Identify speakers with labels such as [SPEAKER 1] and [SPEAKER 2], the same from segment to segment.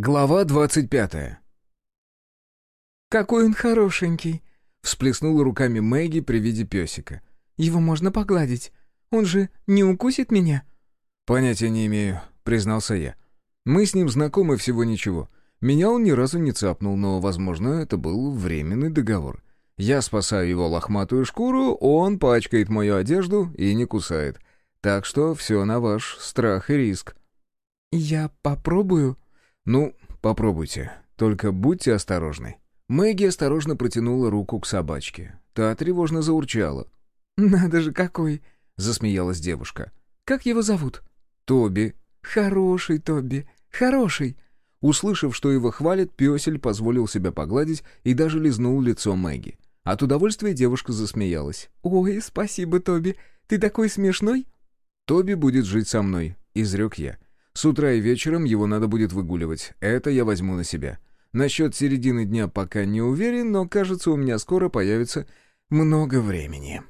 [SPEAKER 1] Глава двадцать пятая.
[SPEAKER 2] «Какой он хорошенький!» — всплеснула руками Мэгги при виде песика. «Его можно погладить. Он же не укусит меня?»
[SPEAKER 1] «Понятия не имею», — признался я. «Мы с ним знакомы всего ничего. Меня он ни разу не цапнул, но, возможно, это был временный договор. Я спасаю его лохматую шкуру, он пачкает мою одежду и не кусает. Так что все на ваш страх и риск».
[SPEAKER 2] «Я попробую?»
[SPEAKER 1] «Ну, попробуйте. Только будьте осторожны». Мэгги осторожно протянула руку к собачке. Та тревожно заурчала.
[SPEAKER 2] «Надо же какой!»
[SPEAKER 1] — засмеялась девушка.
[SPEAKER 2] «Как его зовут?»
[SPEAKER 1] «Тоби».
[SPEAKER 2] «Хороший Тоби, хороший!»
[SPEAKER 1] Услышав, что его хвалят, песель позволил себя погладить и даже лизнул лицо Мэгги. От удовольствия девушка засмеялась.
[SPEAKER 2] «Ой, спасибо, Тоби, ты такой смешной!»
[SPEAKER 1] «Тоби будет жить со мной», — изрек я. С утра и вечером его надо будет выгуливать. Это я возьму на себя. Насчет середины дня пока не уверен, но, кажется, у меня скоро появится много времени.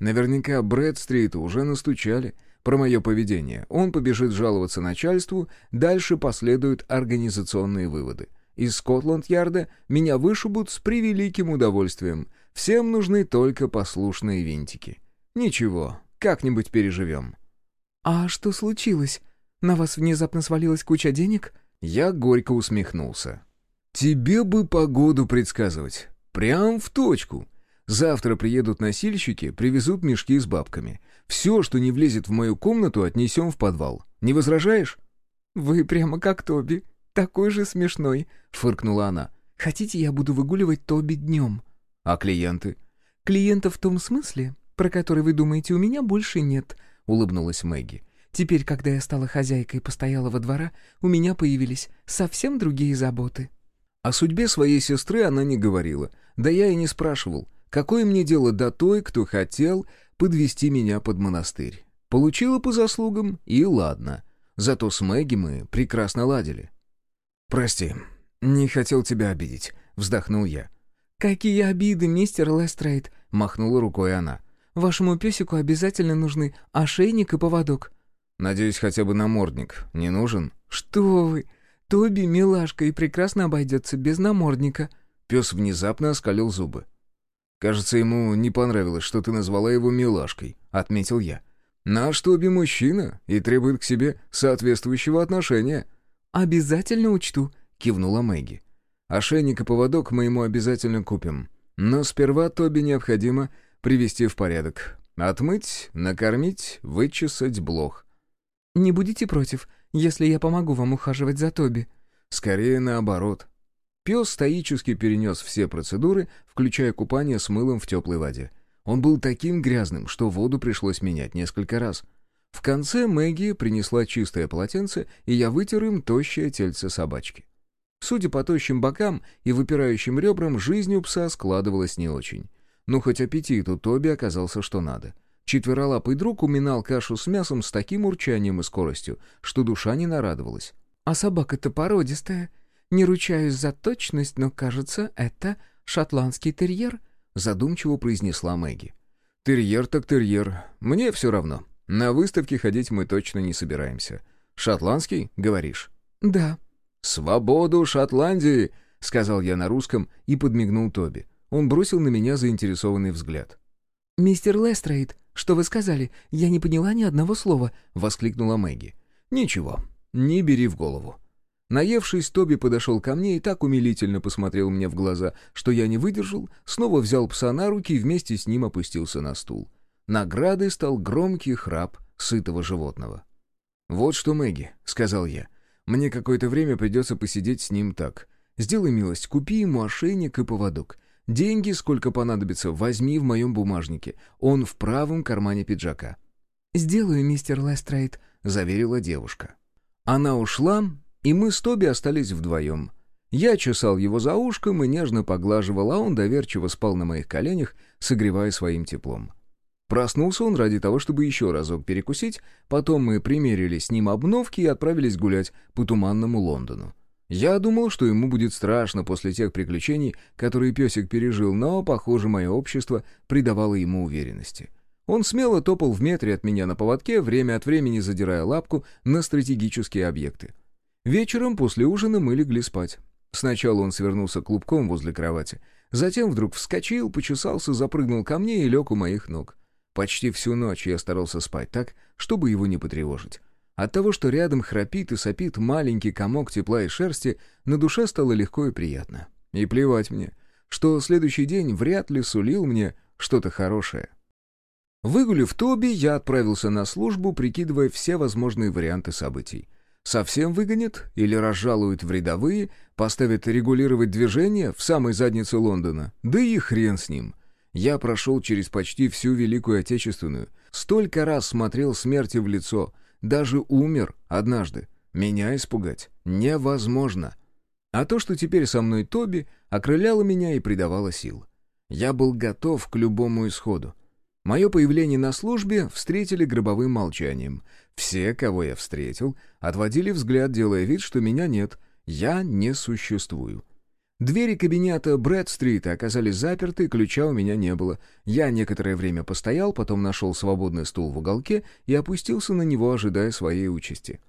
[SPEAKER 1] Наверняка Брэд-стрит уже настучали про мое поведение. Он побежит жаловаться начальству, дальше последуют организационные выводы. Из Скотланд-Ярда меня вышибут с превеликим удовольствием. Всем нужны только послушные винтики. Ничего, как-нибудь переживем.
[SPEAKER 2] «А что случилось?» На вас внезапно свалилась куча денег?»
[SPEAKER 1] Я горько усмехнулся. «Тебе бы погоду предсказывать. Прям в точку. Завтра приедут носильщики, привезут мешки с бабками. Все, что не влезет в мою комнату, отнесем в подвал. Не возражаешь?»
[SPEAKER 2] «Вы прямо как Тоби. Такой же смешной», — фыркнула она. «Хотите, я буду выгуливать Тоби днем?»
[SPEAKER 1] «А клиенты?»
[SPEAKER 2] «Клиентов в том смысле, про который вы думаете, у меня больше нет», — улыбнулась Мэгги. Теперь, когда я стала хозяйкой постоялого двора, у меня появились совсем другие заботы».
[SPEAKER 1] О судьбе своей сестры она не говорила, да я и не спрашивал, какое мне дело до той, кто хотел подвести меня под монастырь. Получила по заслугам, и ладно. Зато с Мэгги мы прекрасно ладили. «Прости, не хотел тебя обидеть», — вздохнул я.
[SPEAKER 2] «Какие обиды, мистер Лестрейд!» — махнула рукой она. «Вашему песику обязательно нужны ошейник и поводок.
[SPEAKER 1] Надеюсь, хотя бы намордник не нужен?»
[SPEAKER 2] «Что вы! Тоби милашка и прекрасно обойдется без намордника».
[SPEAKER 1] Пес внезапно оскалил зубы. «Кажется, ему не понравилось, что ты назвала его милашкой», — отметил я. «Наш Тоби мужчина и требует к себе соответствующего отношения».
[SPEAKER 2] «Обязательно учту», — кивнула Мэгги.
[SPEAKER 1] «Ошейник и поводок мы ему обязательно купим. Но сперва Тоби необходимо привести в порядок. Отмыть, накормить, вычесать блох.
[SPEAKER 2] «Не будете против, если я помогу вам ухаживать за Тоби?»
[SPEAKER 1] «Скорее наоборот». Пес стоически перенес все процедуры, включая купание с мылом в теплой воде. Он был таким грязным, что воду пришлось менять несколько раз. В конце Мэгги принесла чистое полотенце, и я вытер им тощее тельце собачки. Судя по тощим бокам и выпирающим ребрам, жизнь у пса складывалась не очень. Ну, хоть аппетит у Тоби оказался что надо — Четверолапый друг уминал кашу с мясом с таким урчанием и скоростью, что душа не нарадовалась.
[SPEAKER 2] «А собака-то породистая. Не ручаюсь за точность, но, кажется, это шотландский терьер», — задумчиво произнесла Мэгги.
[SPEAKER 1] «Терьер так терьер. Мне все равно. На выставке ходить мы точно не собираемся. Шотландский, говоришь?»
[SPEAKER 2] «Да».
[SPEAKER 1] «Свободу Шотландии!» — сказал я на русском и подмигнул Тоби. Он бросил на меня заинтересованный взгляд.
[SPEAKER 2] «Мистер Лестрейд, что вы сказали? Я не поняла ни одного слова», —
[SPEAKER 1] воскликнула Мэгги. «Ничего, не бери в голову». Наевшись, Тоби подошел ко мне и так умилительно посмотрел мне в глаза, что я не выдержал, снова взял пса на руки и вместе с ним опустился на стул. Наградой стал громкий храп сытого животного. «Вот что, Мэгги», — сказал я, — «мне какое-то время придется посидеть с ним так. Сделай милость, купи ему ошейник и поводок. Деньги, сколько понадобится, возьми в моем бумажнике. Он в правом кармане пиджака».
[SPEAKER 2] «Сделаю, мистер Лестрейд», — заверила девушка.
[SPEAKER 1] Она ушла, и мы с Тоби остались вдвоем. Я чесал его за ушком и нежно поглаживал, а он доверчиво спал на моих коленях, согревая своим теплом. Проснулся он ради того, чтобы еще разок перекусить, потом мы примерили с ним обновки и отправились гулять по туманному Лондону. Я думал, что ему будет страшно после тех приключений, которые песик пережил, но, похоже, мое общество придавало ему уверенности. Он смело топал в метре от меня на поводке, время от времени задирая лапку на стратегические объекты. Вечером после ужина мы легли спать. Сначала он свернулся клубком возле кровати, затем вдруг вскочил, почесался, запрыгнул ко мне и лег у моих ног. Почти всю ночь я старался спать так, чтобы его не потревожить. От того, что рядом храпит и сопит маленький комок тепла и шерсти, на душе стало легко и приятно. И плевать мне, что следующий день вряд ли сулил мне что-то хорошее. Выгулив Тоби, я отправился на службу, прикидывая все возможные варианты событий. Совсем выгонят или разжалуют в рядовые, поставят регулировать движение в самой заднице Лондона. Да и хрен с ним. Я прошел через почти всю Великую Отечественную, столько раз смотрел смерти в лицо, даже умер однажды. Меня испугать невозможно. А то, что теперь со мной Тоби, окрыляло меня и придавало сил. Я был готов к любому исходу. Мое появление на службе встретили гробовым молчанием. Все, кого я встретил, отводили взгляд, делая вид, что меня нет. Я не существую. Двери кабинета Брэд-стрита оказались заперты, ключа у меня не было. Я некоторое время постоял, потом нашел свободный стул в уголке и опустился на него, ожидая своей участи.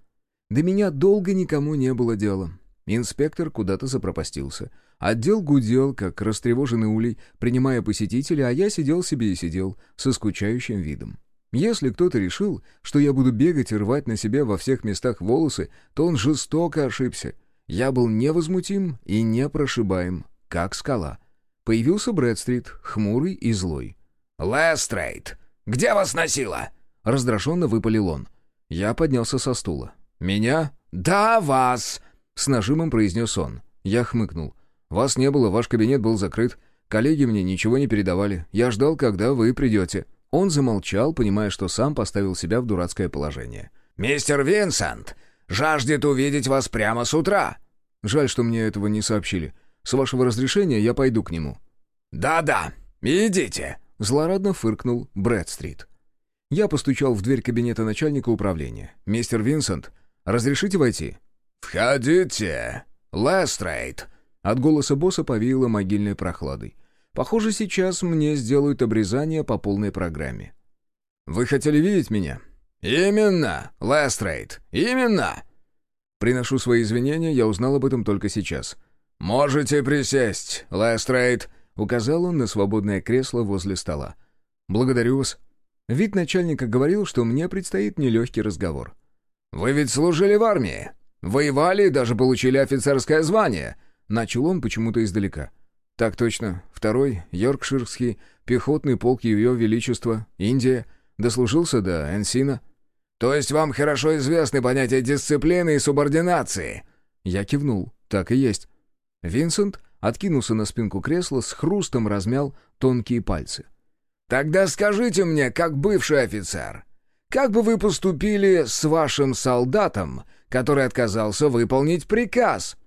[SPEAKER 1] До меня долго никому не было дела. Инспектор куда-то запропастился. Отдел гудел, как растревоженный улей, принимая посетителей, а я сидел себе и сидел, со скучающим видом. Если кто-то решил, что я буду бегать и рвать на себе во всех местах волосы, то он жестоко ошибся. Я был невозмутим и непрошибаем, как скала. Появился Брэдстрит, хмурый и злой.
[SPEAKER 3] «Лестрейд, где вас носило?»
[SPEAKER 1] Раздраженно выпалил он. Я поднялся со стула. «Меня?»
[SPEAKER 3] «Да, вас!»
[SPEAKER 1] С нажимом произнес он. Я хмыкнул. «Вас не было, ваш кабинет был закрыт. Коллеги мне ничего не передавали. Я ждал, когда вы придете». Он замолчал, понимая, что сам поставил себя в дурацкое положение.
[SPEAKER 3] «Мистер Винсент жаждет увидеть вас прямо с утра».
[SPEAKER 1] «Жаль, что мне этого не сообщили. С вашего разрешения я пойду к нему».
[SPEAKER 3] «Да-да, идите», —
[SPEAKER 1] злорадно фыркнул Брэдстрит. Я постучал в дверь кабинета начальника управления. «Мистер Винсент, разрешите войти?»
[SPEAKER 3] «Входите, Лестрейд!»
[SPEAKER 1] От голоса босса повеяло могильной прохладой. Похоже, сейчас мне сделают обрезание по полной программе. «Вы хотели видеть меня?»
[SPEAKER 3] «Именно, Лестрейд, именно!»
[SPEAKER 1] Приношу свои извинения, я узнал об этом только сейчас.
[SPEAKER 3] «Можете присесть, Лестрейд», — указал он на свободное кресло возле стола.
[SPEAKER 1] «Благодарю вас». Вид начальника говорил, что мне предстоит нелегкий разговор.
[SPEAKER 3] «Вы ведь служили в армии?» Воевали и даже получили офицерское звание!»
[SPEAKER 1] Начал он почему-то издалека. «Так точно. Второй, Йоркширский, пехотный полк Ее Величества, Индия. Дослужился до Энсина».
[SPEAKER 3] «То есть вам хорошо известны понятия дисциплины и субординации?»
[SPEAKER 1] Я кивнул. «Так и есть». Винсент откинулся на спинку кресла, с хрустом размял тонкие пальцы.
[SPEAKER 3] «Тогда скажите мне, как бывший офицер, как бы вы поступили с вашим солдатом, который отказался выполнить приказ?»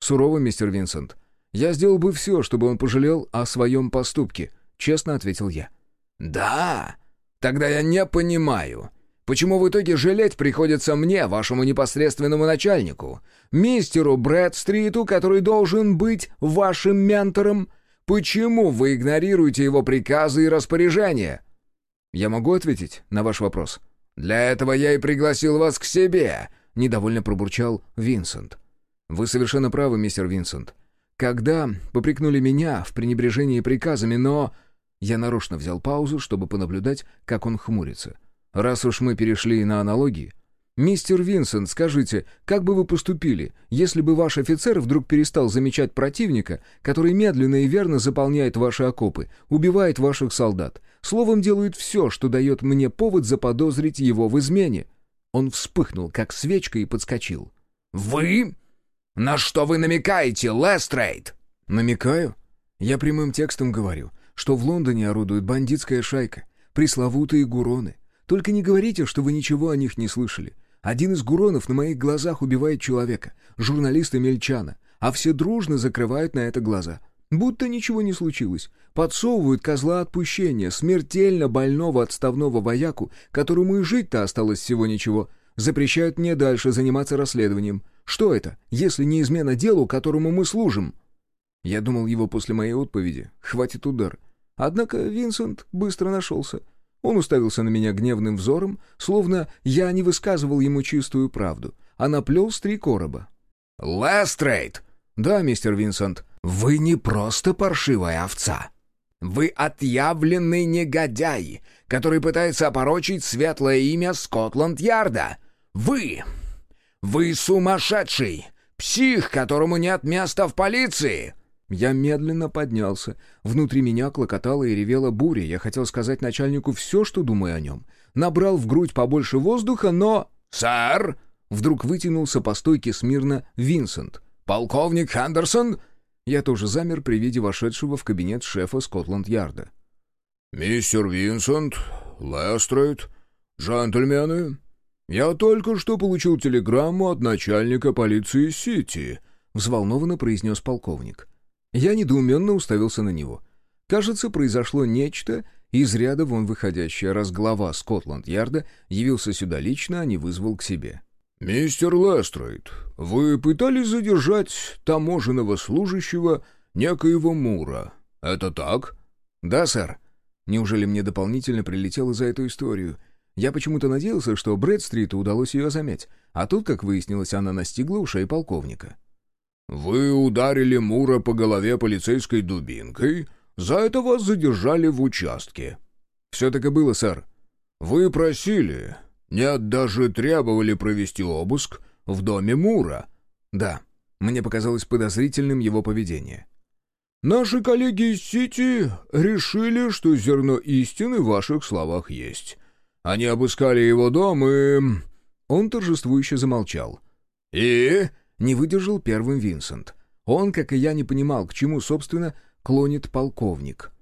[SPEAKER 1] «Сурово, мистер Винсент. Я сделал бы все, чтобы он пожалел о своем поступке», — честно ответил я.
[SPEAKER 3] «Да? Тогда я не понимаю, почему в итоге жалеть приходится мне, вашему непосредственному начальнику, мистеру Брэдстриту, который должен быть вашим ментором? Почему вы игнорируете его приказы и распоряжения?»
[SPEAKER 1] «Я могу ответить на ваш вопрос?»
[SPEAKER 3] «Для этого я и пригласил вас к себе», —
[SPEAKER 1] недовольно пробурчал Винсент. «Вы совершенно правы, мистер Винсент. Когда попрекнули меня в пренебрежении приказами, но...» Я нарочно взял паузу, чтобы понаблюдать, как он хмурится. «Раз уж мы перешли на аналогии, «Мистер Винсент, скажите, как бы вы поступили, если бы ваш офицер вдруг перестал замечать противника, который медленно и верно заполняет ваши окопы, убивает ваших солдат, словом, делает все, что дает мне повод заподозрить его в измене?» Он вспыхнул, как свечка, и подскочил.
[SPEAKER 3] «Вы? На что вы намекаете, Лестрейд?»
[SPEAKER 1] «Намекаю? Я прямым текстом говорю, что в Лондоне орудует бандитская шайка, пресловутые гуроны. Только не говорите, что вы ничего о них не слышали. Один из гуронов на моих глазах убивает человека, журналиста Мельчана, а все дружно закрывают на это глаза. Будто ничего не случилось. Подсовывают козла отпущения, смертельно больного отставного вояку, которому и жить-то осталось всего ничего. Запрещают мне дальше заниматься расследованием. Что это, если не измена делу, которому мы служим? Я думал, его после моей отповеди хватит удар. Однако Винсент быстро нашелся. Он уставился на меня гневным взором, словно я не высказывал ему чистую правду, а наплел с три короба.
[SPEAKER 3] Лестрейд!»
[SPEAKER 1] «Да, мистер Винсент».
[SPEAKER 3] «Вы не просто паршивая овца. Вы отъявленный негодяй, который пытается опорочить светлое имя Скотланд-Ярда. Вы! Вы сумасшедший! Псих, которому нет места в полиции!»
[SPEAKER 1] Я медленно поднялся. Внутри меня клокотала и ревела буря. Я хотел сказать начальнику все, что думаю о нем. Набрал в грудь побольше воздуха, но...
[SPEAKER 3] «Сэр!»
[SPEAKER 1] Вдруг вытянулся по стойке смирно Винсент.
[SPEAKER 3] «Полковник Хендерсон?»
[SPEAKER 1] Я тоже замер при виде вошедшего в кабинет шефа Скотланд-Ярда.
[SPEAKER 3] «Мистер Винсент, Лестрейд, джентльмены, я только что получил телеграмму от начальника полиции Сити», —
[SPEAKER 1] взволнованно произнес полковник. Я недоуменно уставился на него. Кажется, произошло нечто из ряда вон выходящее, раз глава Скотланд-Ярда явился сюда лично, а не вызвал к себе.
[SPEAKER 3] «Мистер Лестрейд, вы пытались задержать таможенного служащего некоего Мура. Это так?»
[SPEAKER 1] «Да, сэр. Неужели мне дополнительно прилетело за эту историю? Я почему-то надеялся, что Брэдстриту удалось ее замять, а тут, как выяснилось, она настигла ушей полковника».
[SPEAKER 3] «Вы ударили Мура по голове полицейской дубинкой, за это вас задержали в участке».
[SPEAKER 1] «Все так и было, сэр».
[SPEAKER 3] «Вы просили, нет, даже требовали провести обыск в доме Мура.
[SPEAKER 1] Да, мне показалось подозрительным его поведение.
[SPEAKER 3] Наши коллеги из Сити решили, что зерно истины в ваших словах есть. Они обыскали его дом и...
[SPEAKER 1] Он торжествующе замолчал.
[SPEAKER 3] «И?»
[SPEAKER 1] — не выдержал первым Винсент. Он, как и я, не понимал, к чему, собственно, клонит полковник.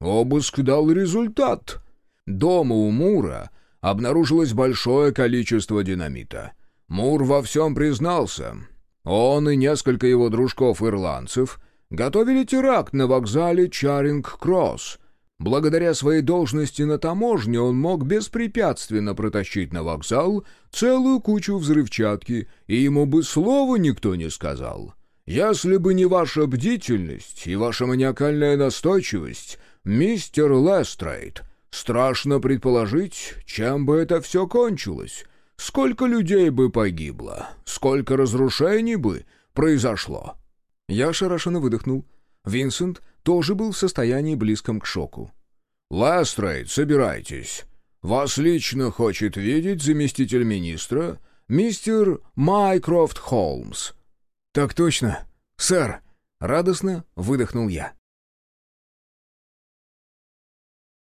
[SPEAKER 3] «Обыск дал результат. Дома у Мура обнаружилось большое количество динамита. Мур во всем признался. Он и несколько его дружков-ирландцев готовили теракт на вокзале Чаринг-Кросс. Благодаря своей должности на таможне он мог беспрепятственно протащить на вокзал целую кучу взрывчатки, и ему бы слова никто не сказал. Если бы не ваша бдительность и ваша маниакальная настойчивость, мистер Лестрейд — Страшно предположить, чем бы это все кончилось. Сколько людей бы погибло, сколько разрушений бы произошло.
[SPEAKER 1] Я ошарашенно выдохнул. Винсент тоже был в состоянии близком к шоку.
[SPEAKER 3] «Лестрейд, собирайтесь. Вас лично хочет видеть заместитель министра, мистер Майкрофт Холмс».
[SPEAKER 1] «Так точно, сэр!» — радостно выдохнул я.